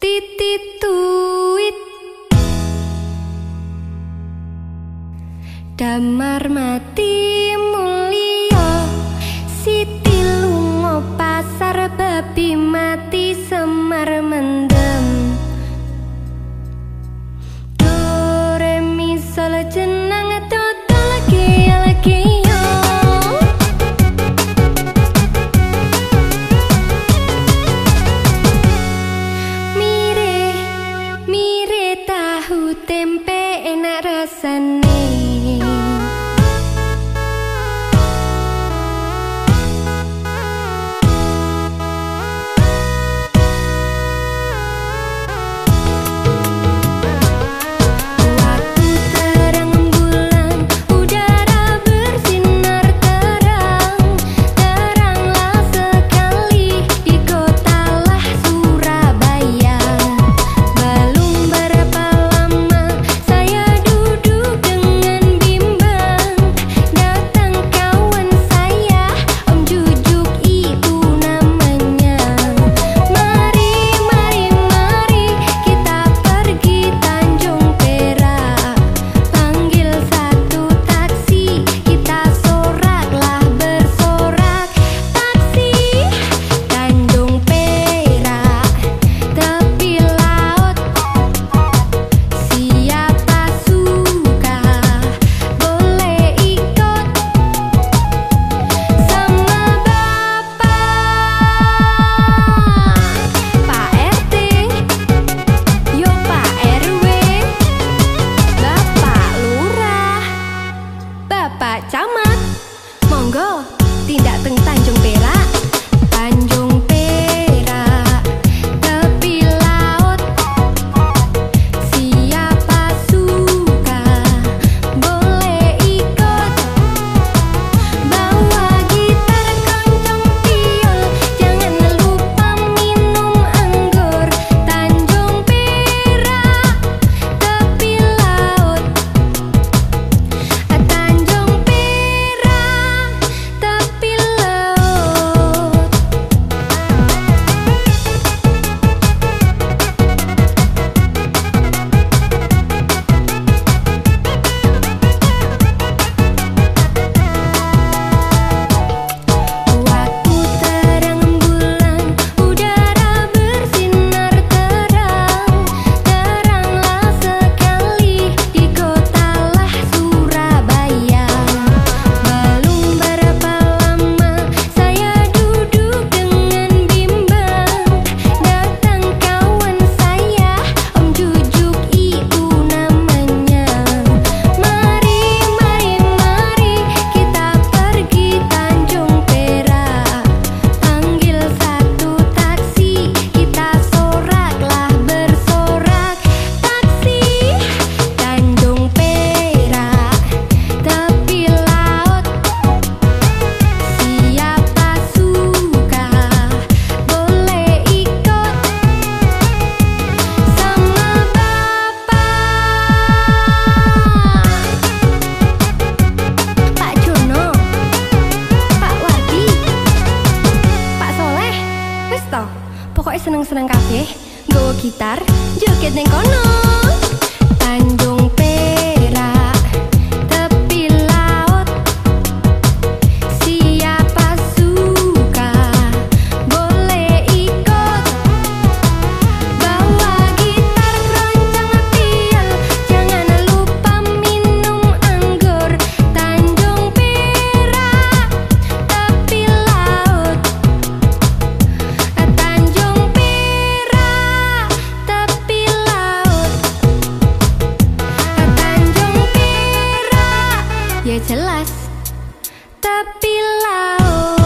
titituit. Damar mati mulia siti lunga pasar babi mati semar mendem And. Seneng-seneng kabeh nggawa gitar joget ning kono Tapi laut.